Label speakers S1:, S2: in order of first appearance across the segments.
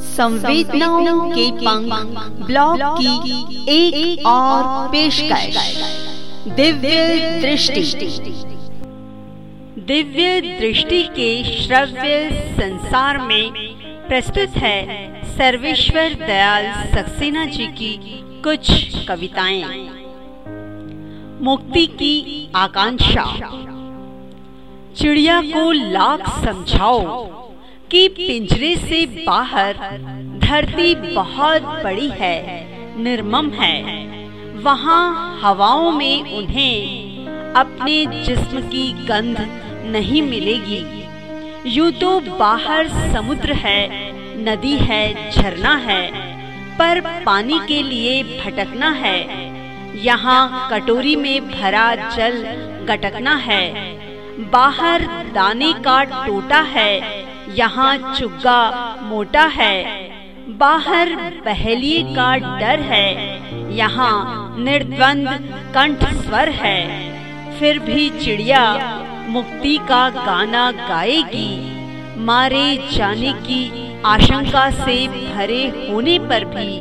S1: संवेदनाओं के पंख ब्लॉग की एक, एक और पेशकश। दिव्य दृष्टि। दिव्य दृष्टि के श्रव्य संसार में प्रस्तुत है सर्वेश्वर दयाल सक्सेना जी की कुछ कविताएँ। मुक्ति की आकांक्षा। चिड़िया को लाख समझाओ। कि पिंजरे से बाहर धरती बहुत बड़ी है, निर्मम है। वहाँ हवाओं में उन्हें अपने जिस्म की गंध नहीं मिलेगी। यूँ तो बाहर समुद्र है, नदी है, झरना है, पर पानी के लिए भटकना है। यहाँ कटोरी में भरा जल गटकना है। बाहर दाने का टोटा है यहाँ चुग्गा मोटा है। बाहर पहली का डर है। यहाँ निर्द्वंद कंठ स्वर है। फिर भी चिड़िया मुक्ति का गाना गाएगी। मारे जाने की आशंका से भरे होने पर भी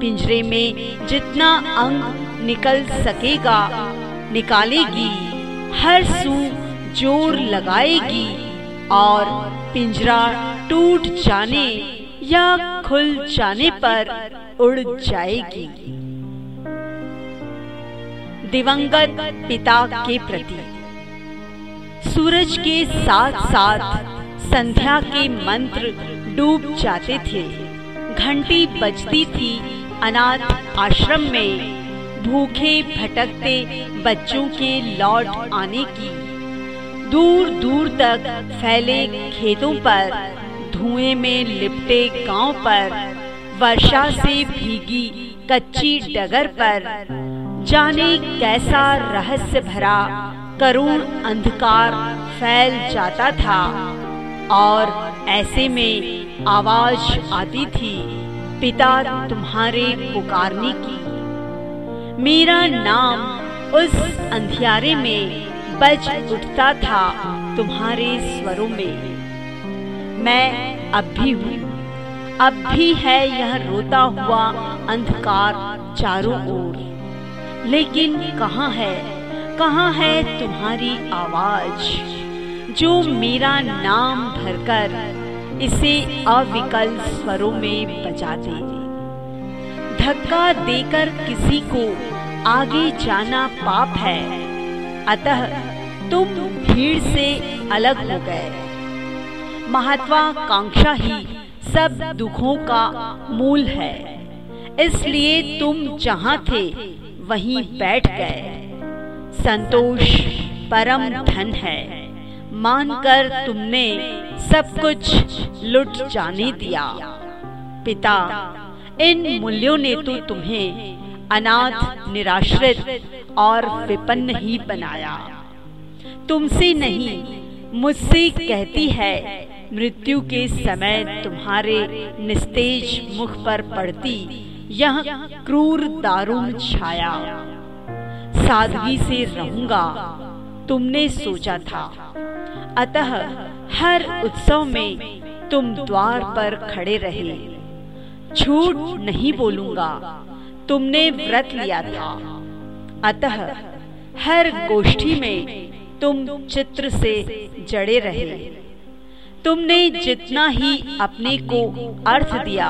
S1: पिंजरे में जितना अंग निकल सकेगा, निकालेगी। हर सू ज़ोर लगाएगी। और पिंजरा टूट जाने या खुल जाने पर उड़ जाएगी। दिवंगत पिता के प्रति, सूरज के साथ साथ संध्या के मंत्र डूब जाते थे। घंटी बजती थी अनाथ आश्रम में, भूखे भटकते बच्चों के लौट आने की। दूर दूर तक फैले खेतों पर, धुएँ में लिपटे गाँव पर, वर्षा से भीगी कच्ची डगर पर। जाने कैसा रहस्य भरा करुण अंधकार फैल जाता था और ऐसे में आवाज़ आती थी, पिता तुम्हारे पुकारने की। मेरा नाम उस अंधियारे में बज उठता था तुम्हारे स्वरों में। मैं अब भी हूँ। अब भी है यह रोता हुआ अंधकार चारों ओर। लेकिन कहाँ है? कहाँ है तुम्हारी आवाज़? जो मेरा नाम भरकर इसे अविकल स्वरों में बजा दे धक्का देकर किसी को आगे जाना पाप है। अतः तुम भीड़ से अलग हो गए। महत्वाकांक्षा ही सब दुखों का मूल है। इसलिए तुम जहाँ थे, वहीं बैठ गए। संतोष परम धन है। मानकर तुमने सब कुछ लुट जाने दिया। पिता, इन मूल्यों ने तो तुम्हें अनाथ, निराश्रित और विपन्न ही बनाया। तुमसे नहीं, मुझसे कहती है, मृत्यु के समय तुम्हारे निस्तेज मुख पर पड़ती, यह क्रूर दारुण छाया। सादगी से रहूँगा, तुमने सोचा था। अतः हर उत्सव में तुम द्वार पर खड़े रहे। झूठ नहीं बोलूँगा तुमने व्रत लिया था। अतः हर गोष्ठी में तुम चित्र से जड़े रहे। तुमने जितना ही अपने को अर्थ दिया,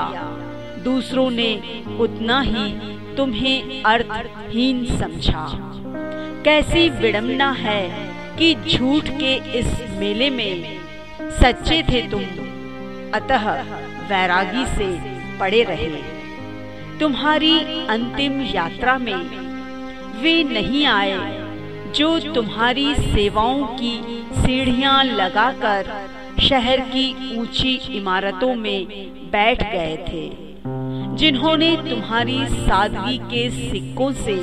S1: दूसरों ने उतना ही तुम्हें अर्थहीन समझा। कैसी विडम्बना है कि झूठ के इस मेले में सच्चे थे तुम। अतः वैरागी से पड़े रहे। तुम्हारी अंतिम यात्रा में वे नहीं आए जो तुम्हारी सेवाओं की सीढ़ियाँ लगाकर शहर की ऊँची इमारतों में बैठ गए थे, जिन्होंने तुम्हारी सादगी के सिक्कों से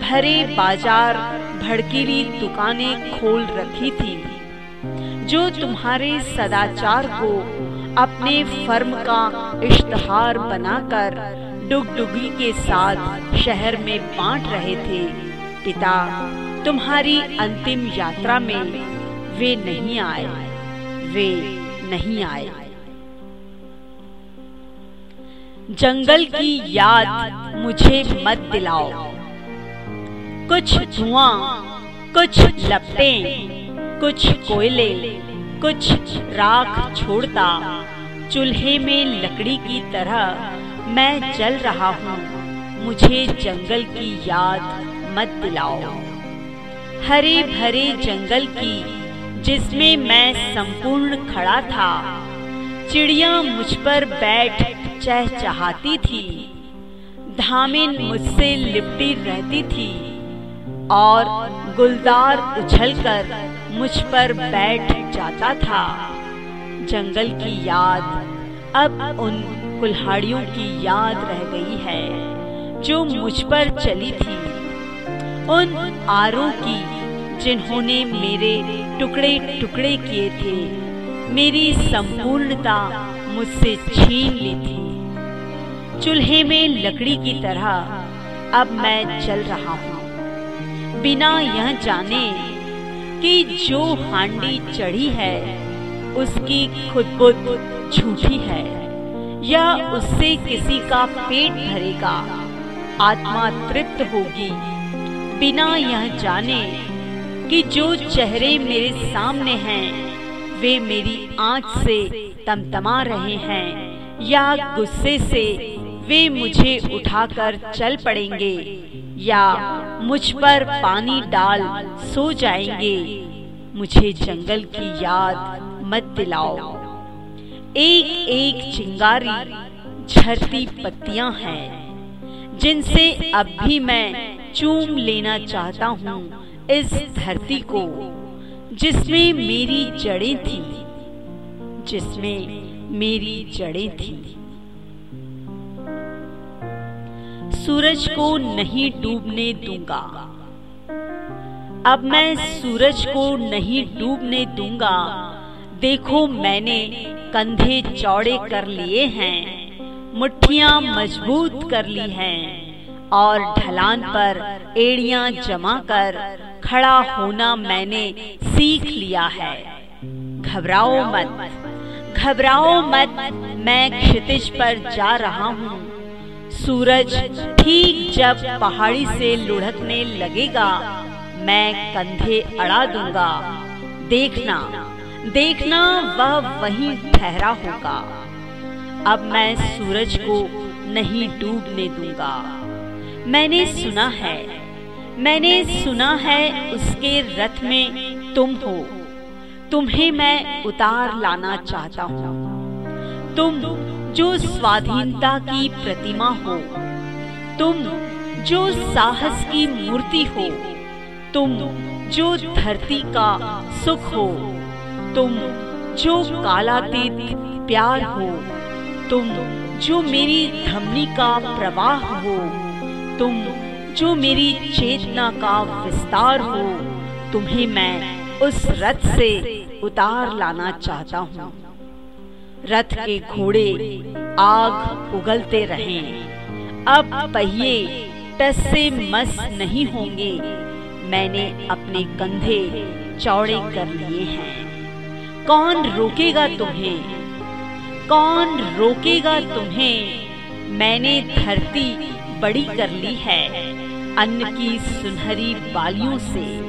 S1: भरे बाज़ार भड़कीली दुकानें खोल रखी थी, जो तुम्हारे सदाचार को अपने फर्म का इश्तहार बनाकर डुगडुगी के साथ शहर में बांट रहे थे। पिता, तुम्हारी अंतिम यात्रा में वे नहीं आए। वे नहीं आए। जंगल की याद मुझे मत दिलाओ। कुछ धुआँ, कुछ लपटे, कुछ कोयले, कुछ राख छोड़ता, चूल्हे में लकड़ी की तरह मैं जल रहा हूँ। मुझे जंगल की याद मत दिलाओ। हरे भरे जंगल की, जिसमें मैं संपूर्ण खड़ा था। चिड़िया मुझ पर बैठ चहचहाती थी। धामिन मुझसे लिपटी रहती थी। और गुलदार उछलकर मुझ पर बैठ जाता था। जंगल की याद अब उन कुल्हाड़ियों की याद रह गई है, जो मुझ पर चली थी। उन आरों की जिन्होंने मेरे टुकड़े टुकड़े किए थे, मेरी संपूर्णता मुझसे छीन ली थी। चूल्हे में लकड़ी की तरह अब मैं चल रहा हूँ। बिना यह जाने कि जो हांडी चढ़ी है, उसकी खुद खुदबुद झूठी है। या उससे किसी का पेट भरेगा। आत्मा तृप्त होगी। बिना यह जाने कि जो चेहरे मेरे सामने हैं, वे मेरी आँच से तमतमा रहे हैं या गुस्से से वे मुझे उठाकर चल पड़ेंगे या मुझ पर पानी डाल सो जाएँगे। मुझे जंगल की याद मत दिलाओ। एक एक चिंगारी, झरती पत्तियाँ हैं, जिनसे अब भी मैं चूम लेना चाहता हूँ इस धरती को, जिसमें मेरी जड़ें थी, जिसमें मेरी जड़ें थी। सूरज को नहीं डूबने दूँगा। अब मैं सूरज को नहीं डूबने दूँगा। देखो मैंने कंधे चौड़े कर लिए हैं, मुट्ठियाँ मज़बूत कर ली हैं, और ढलान पर एड़ियाँ जमा कर खड़ा होना मैंने सीख लिया है। घबराओ मत घबराओ मत, मैं क्षितिज पर जा रहा हूँ। सूरज ठीक जब पहाड़ी से लुढ़कने लगेगा, मैं कंधे अड़ा दूँगा। देखना देखना वह वहीं ठहरा होगा। अब मैं सूरज को नहीं डूबने दूँगा। मैंने सुना है, मैंने सुना है उसके रथ में तुम हो। तुम्हें मैं उतार लाना चाहता हूँ। तुम जो स्वाधीनता की प्रतिमा हो, तुम जो साहस की मूर्ति हो, तुम जो धरती का सुख हो तुम जो कालातीत प्यार हो, तुम जो मेरी धमनी का प्रवाह हो, तुम जो मेरी चेतना का विस्तार हो, तुम्हें मैं उस रथ से उतार लाना चाहता हूँ। रथ के घोड़े आग उगलते रहें। अब पहिए टस मस नहीं होंगे। मैंने अपने कंधे चौड़े कर लिए हैं। कौन रोकेगा तुम्हें? कौन रोकेगा तुम्हें? मैंने धरती बड़ी कर ली है, अन्न की सुनहरी बालियों से।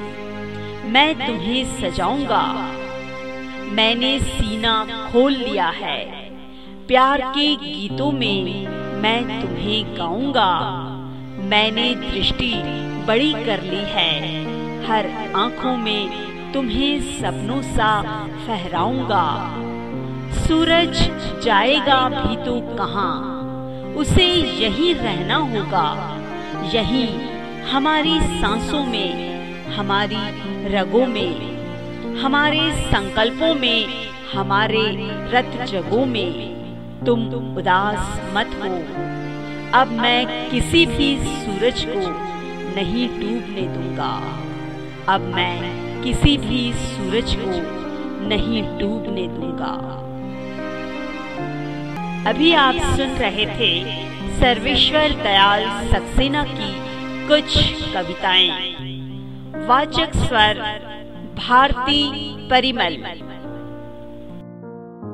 S1: मैं तुम्हें सजाऊँगा। मैंने सीना खोल लिया है। प्यार के गीतों में मैं तुम्हें गाऊँगा। मैंने दृष्टि बड़ी कर ली है। हर आँखों में तुम्हें सपनों सा फहराऊँगा। सूरज जाएगा भी तो कहाँ? उसे यही रहना होगा। यही हमारी सांसों में, हमारी रगों में, हमारे संकल्पों में, हमारे रत जगों में। तुम उदास मत हो। अब मैं किसी भी सूरज को नहीं डूबने दूँगा। अब मैं किसी भी सूरज को नहीं डूबने दूँगा। अभी आप सुन रहे थे सर्वेश्वर दयाल सक्सेना की कुछ कविताएँ। वाचक स्वर, भारती परिमल।